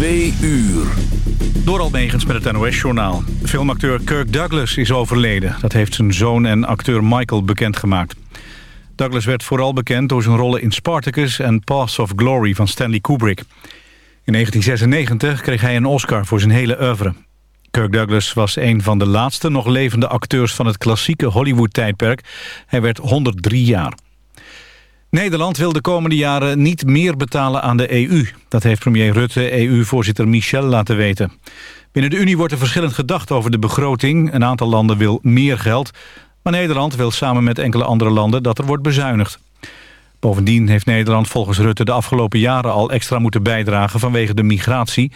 Twee uur. Door Almegens met het NOS-journaal. Filmacteur Kirk Douglas is overleden. Dat heeft zijn zoon en acteur Michael bekendgemaakt. Douglas werd vooral bekend door zijn rollen in Spartacus en Paths of Glory van Stanley Kubrick. In 1996 kreeg hij een Oscar voor zijn hele oeuvre. Kirk Douglas was een van de laatste nog levende acteurs van het klassieke Hollywood-tijdperk. Hij werd 103 jaar. Nederland wil de komende jaren niet meer betalen aan de EU. Dat heeft premier Rutte EU-voorzitter Michel laten weten. Binnen de Unie wordt er verschillend gedacht over de begroting. Een aantal landen wil meer geld. Maar Nederland wil samen met enkele andere landen dat er wordt bezuinigd. Bovendien heeft Nederland volgens Rutte de afgelopen jaren al extra moeten bijdragen vanwege de migratie.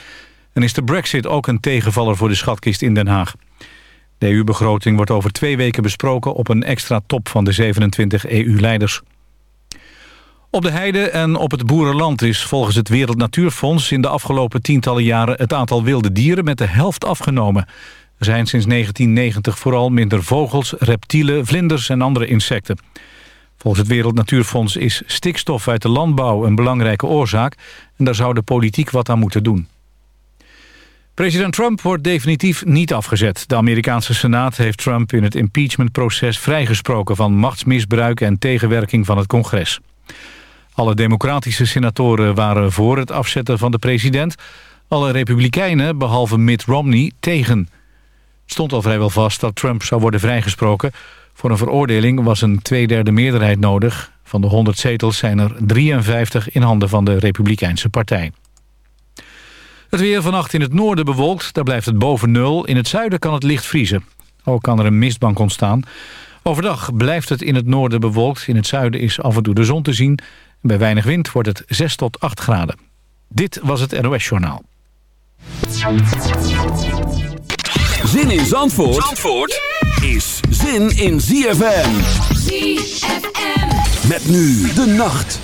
En is de brexit ook een tegenvaller voor de schatkist in Den Haag. De EU-begroting wordt over twee weken besproken op een extra top van de 27 EU-leiders. Op de heide en op het boerenland is volgens het Wereld Natuurfonds... in de afgelopen tientallen jaren het aantal wilde dieren met de helft afgenomen. Er zijn sinds 1990 vooral minder vogels, reptielen, vlinders en andere insecten. Volgens het Wereld Natuurfonds is stikstof uit de landbouw een belangrijke oorzaak... en daar zou de politiek wat aan moeten doen. President Trump wordt definitief niet afgezet. De Amerikaanse Senaat heeft Trump in het impeachmentproces vrijgesproken... van machtsmisbruik en tegenwerking van het congres. Alle democratische senatoren waren voor het afzetten van de president. Alle republikeinen, behalve Mitt Romney, tegen. Het stond al vrijwel vast dat Trump zou worden vrijgesproken. Voor een veroordeling was een tweederde meerderheid nodig. Van de 100 zetels zijn er 53 in handen van de Republikeinse partij. Het weer vannacht in het noorden bewolkt, daar blijft het boven nul. In het zuiden kan het licht vriezen. Ook kan er een mistbank ontstaan. Overdag blijft het in het noorden bewolkt. In het zuiden is af en toe de zon te zien. Bij weinig wind wordt het 6 tot 8 graden. Dit was het NOS Journaal. Zin in Zandvoort, Zandvoort is zin in ZFM. ZFM. Met nu de nacht.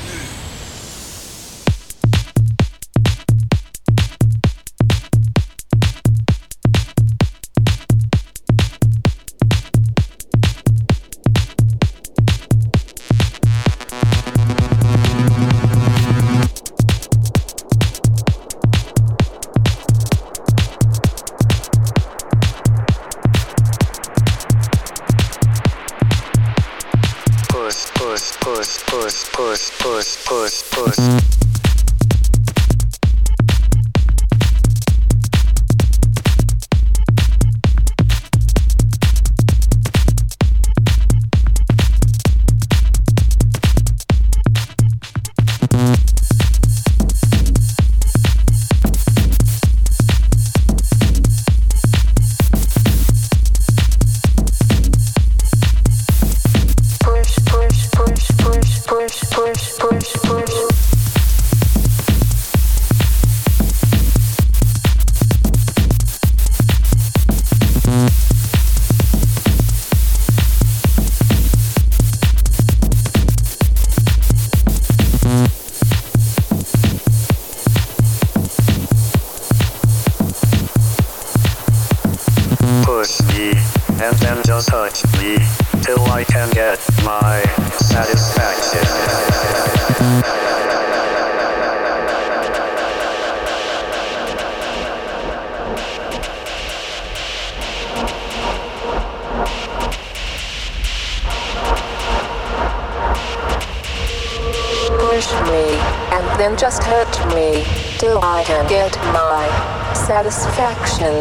then just hurt me till I can get my satisfaction.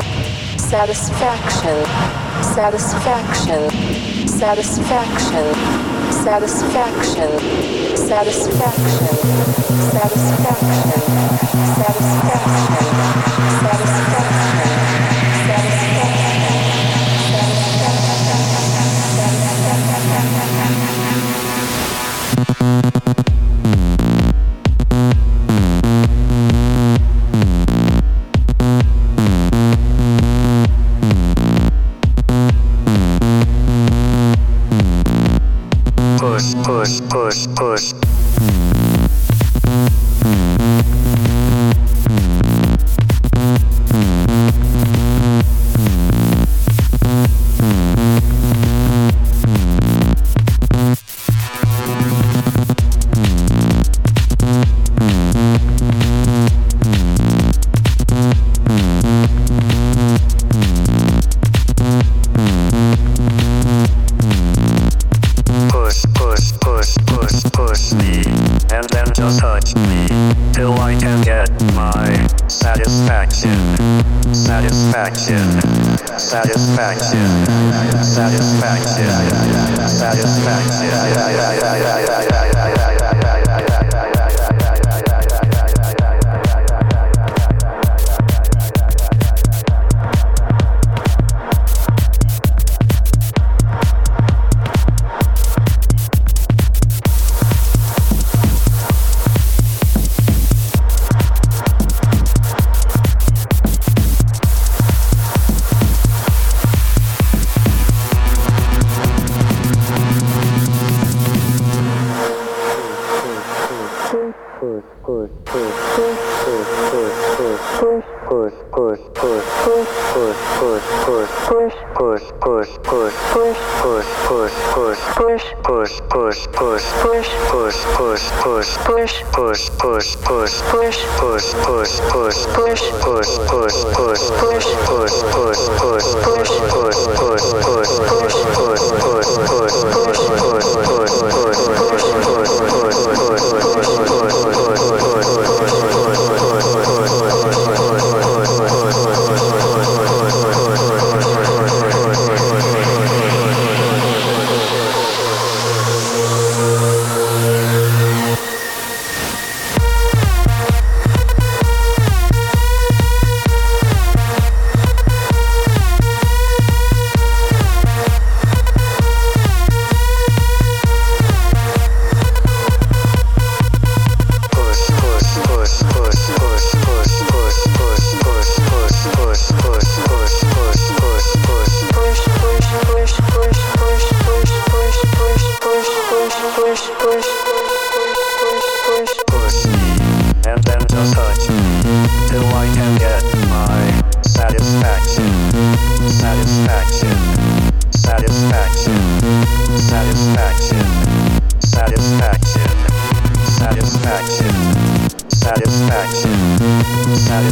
Satisfaction. Satisfaction. Satisfaction. Satisfaction. Satisfaction. Satisfaction. Satisfaction.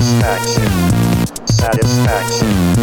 Satisfaction. Satisfaction.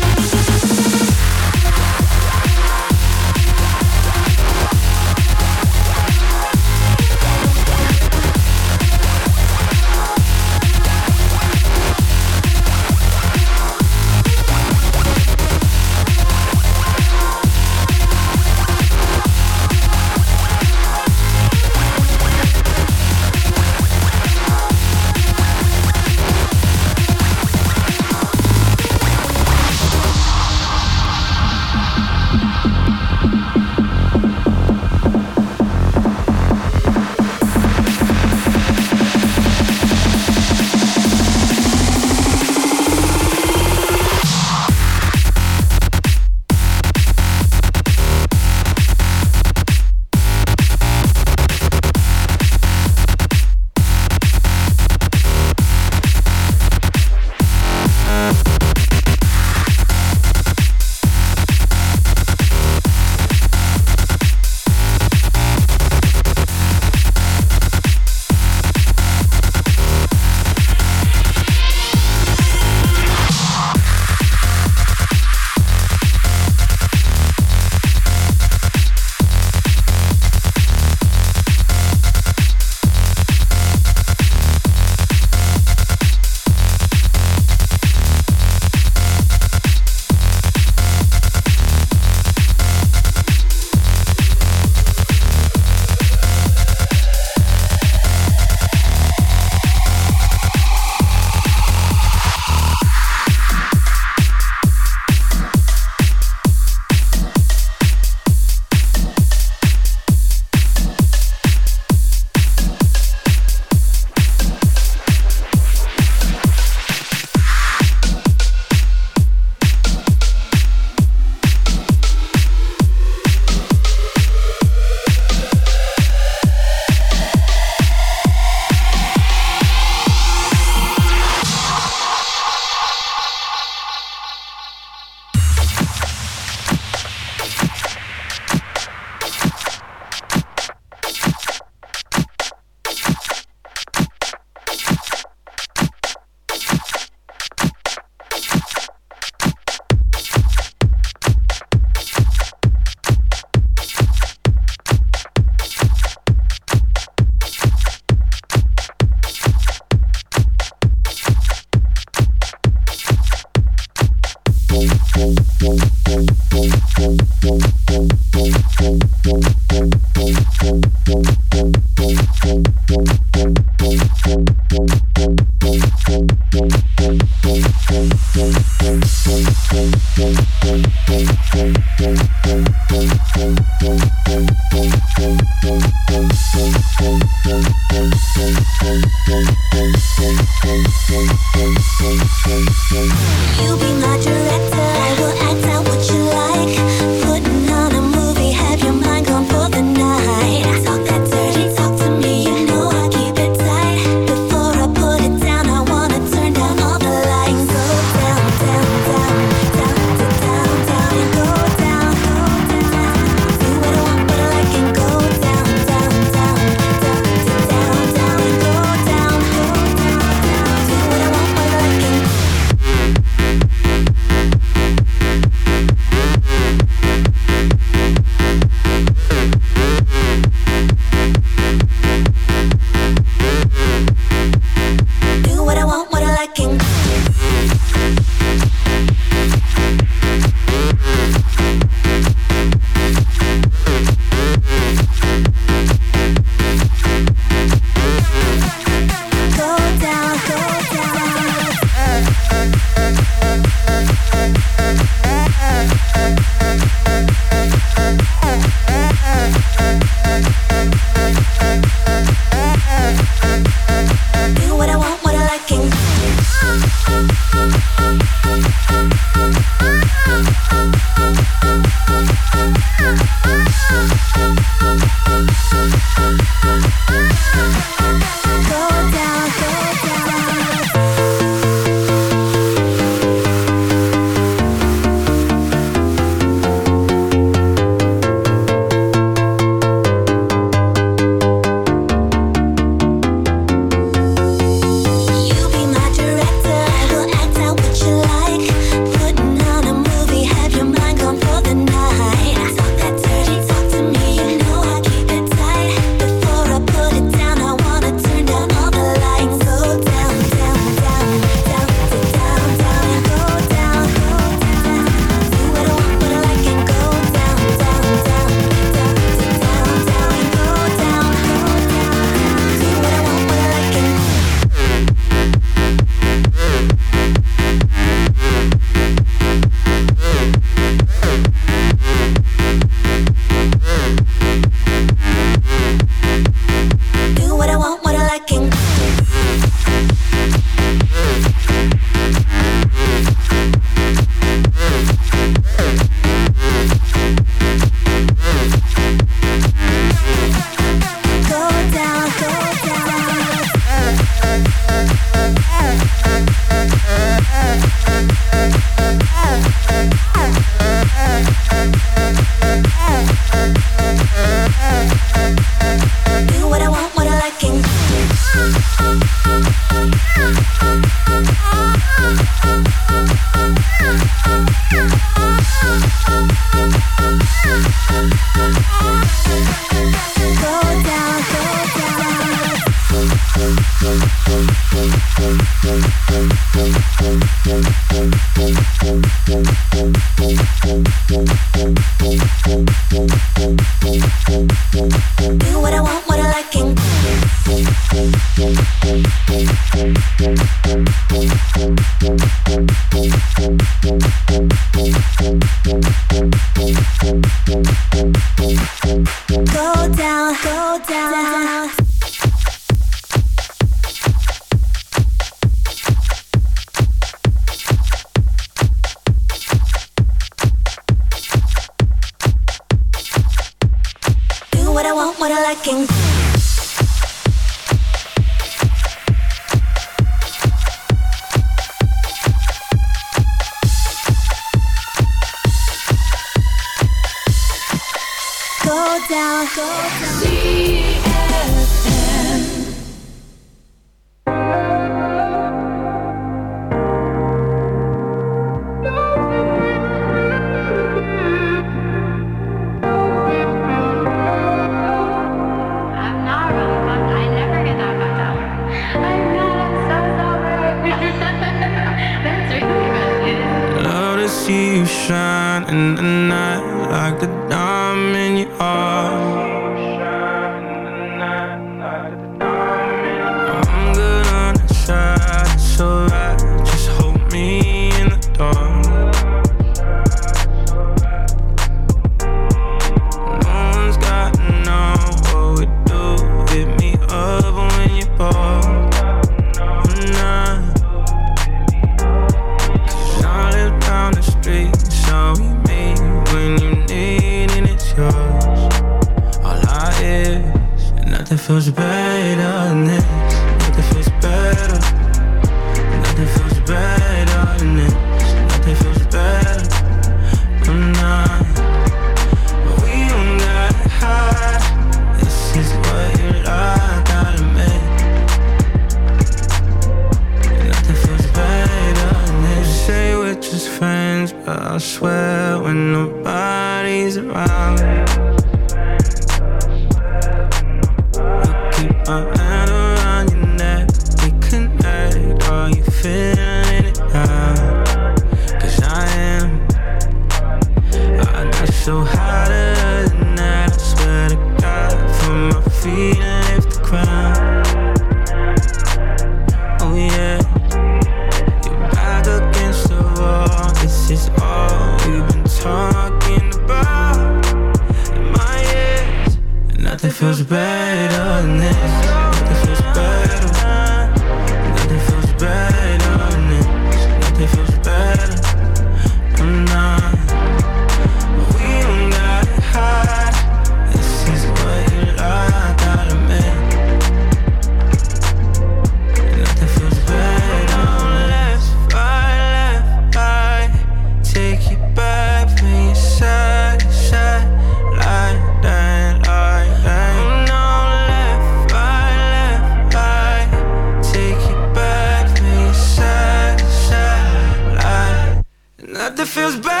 feels bad.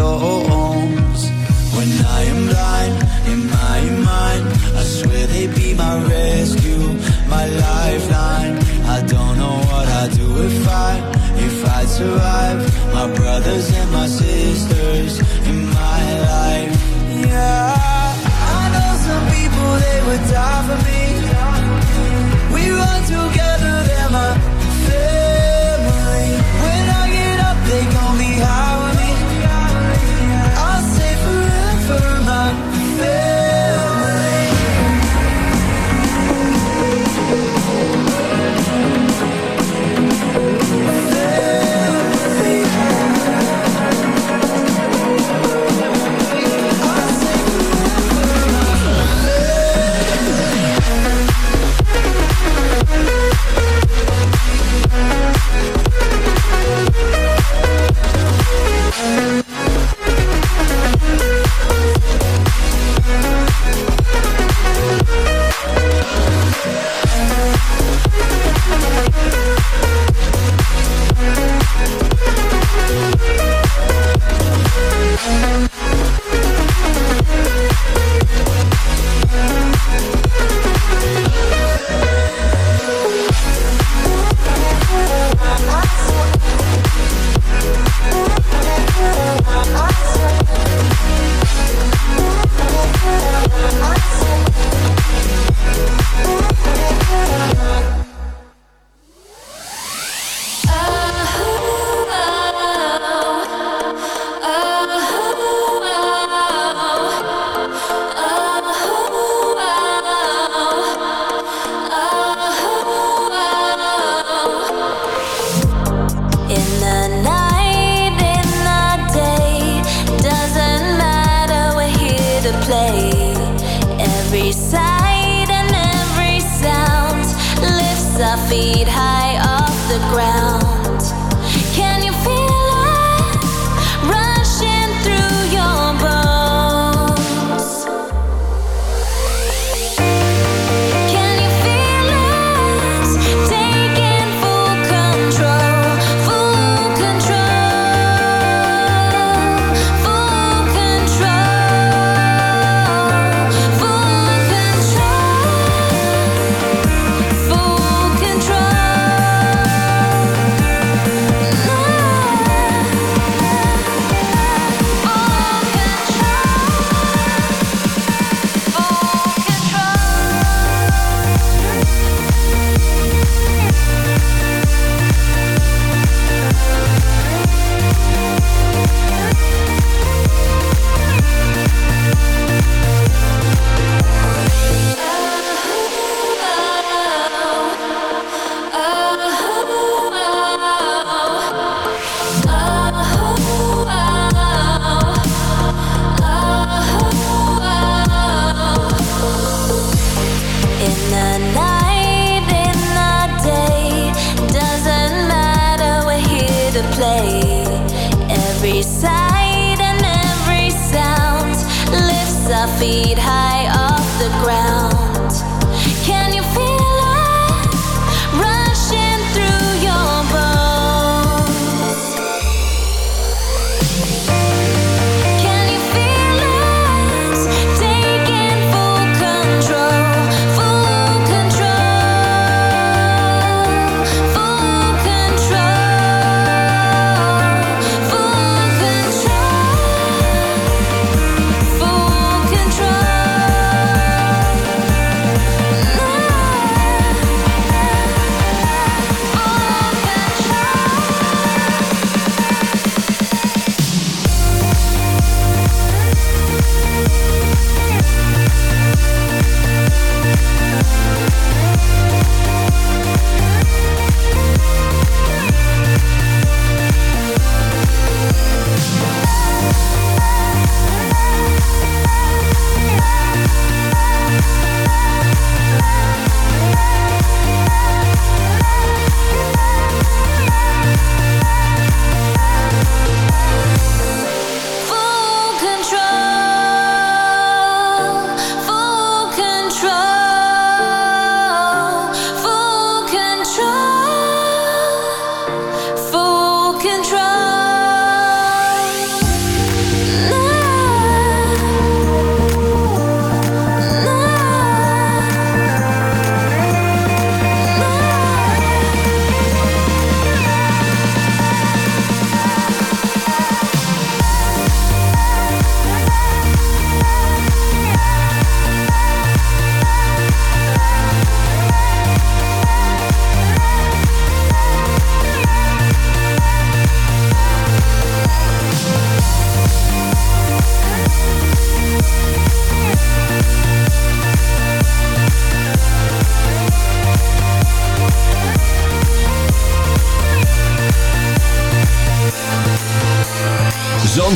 so every side.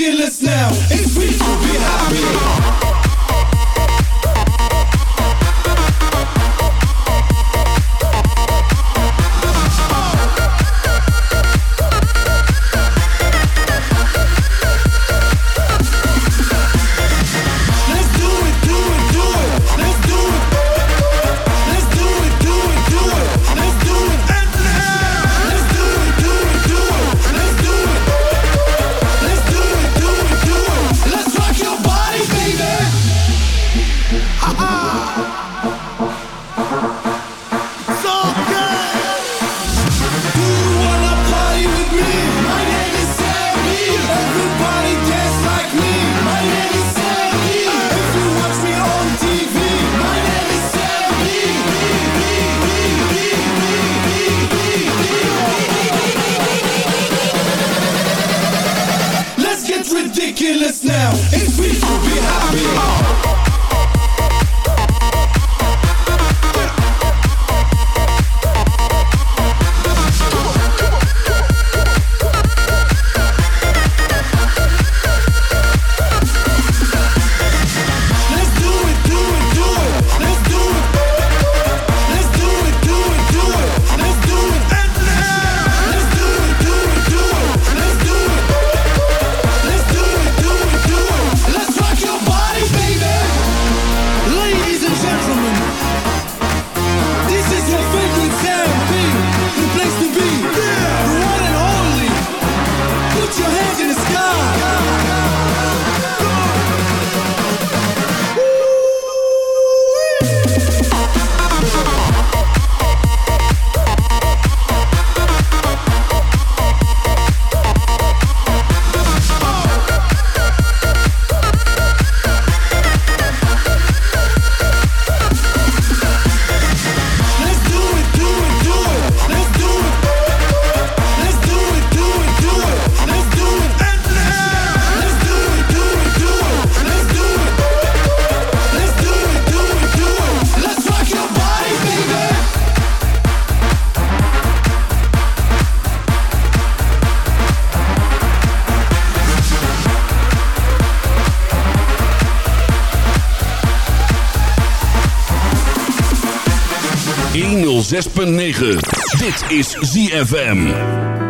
Kill us now. if we to be high. 6.9. Dit is ZFM.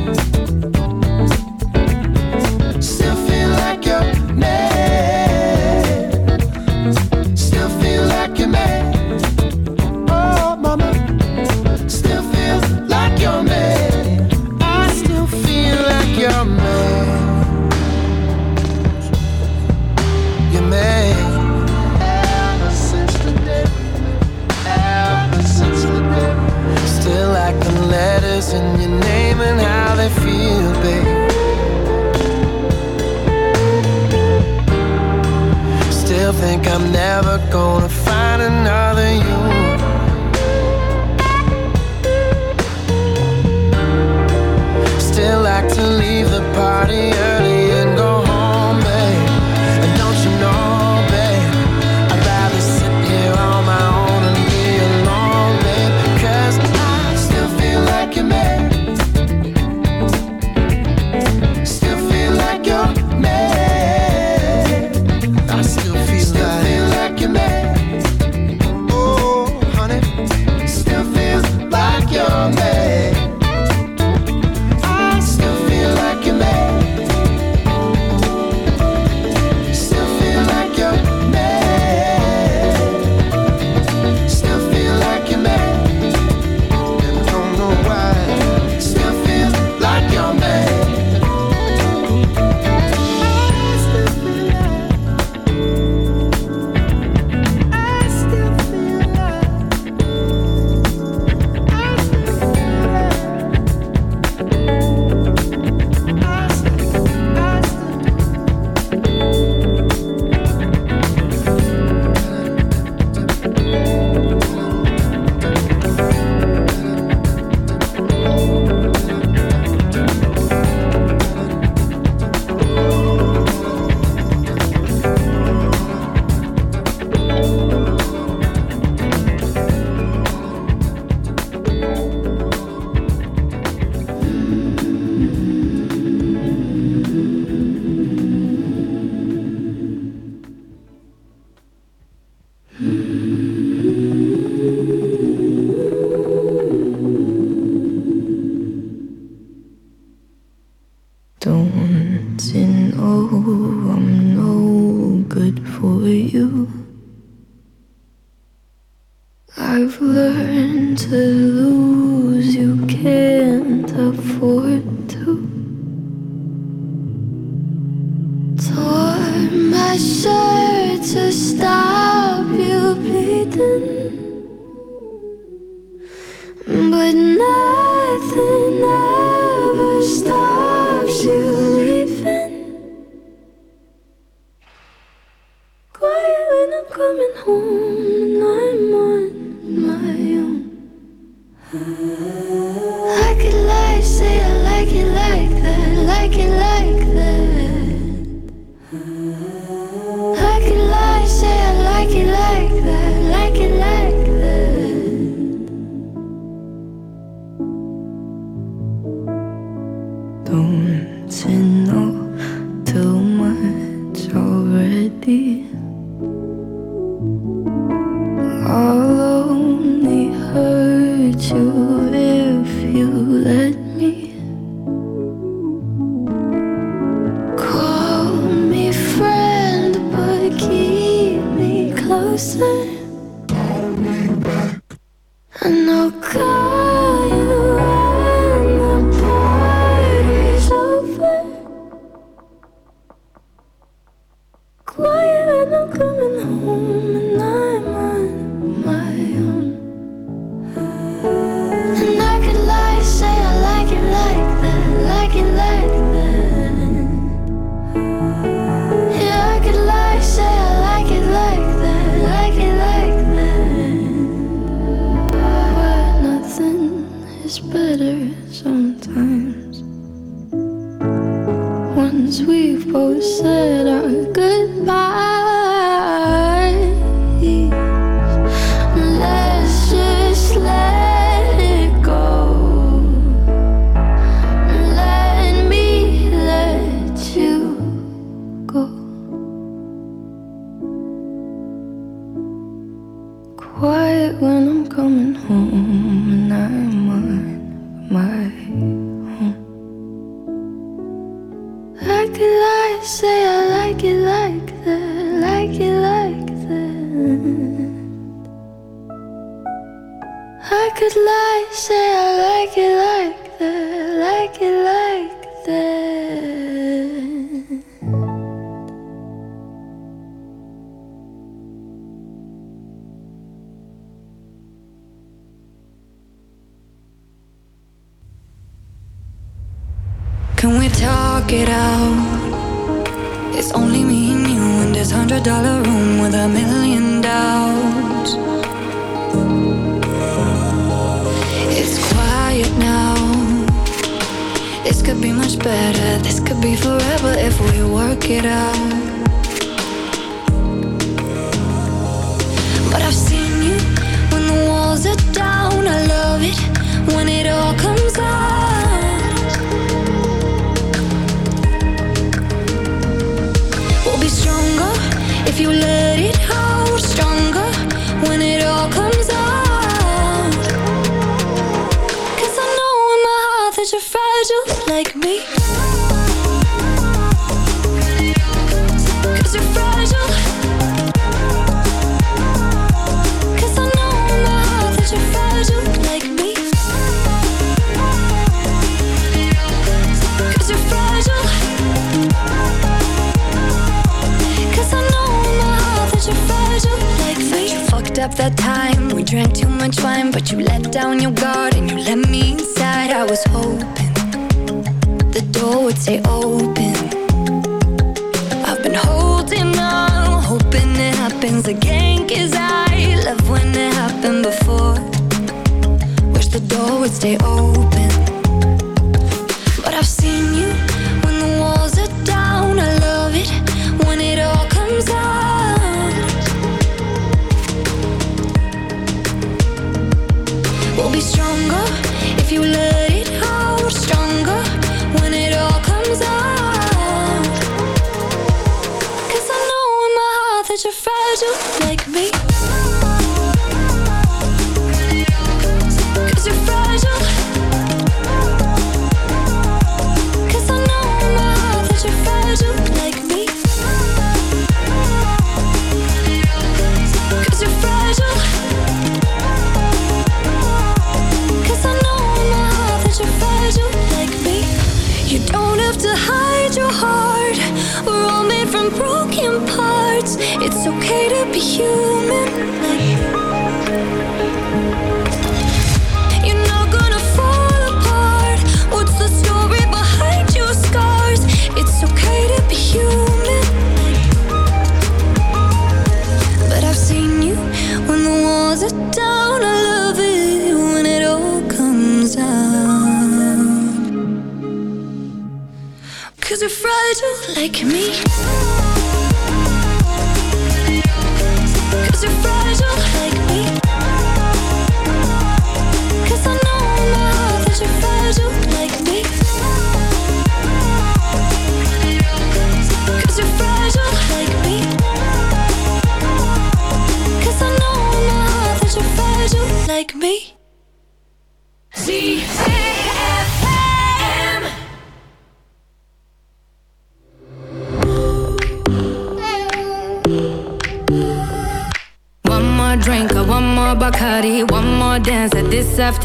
never gonna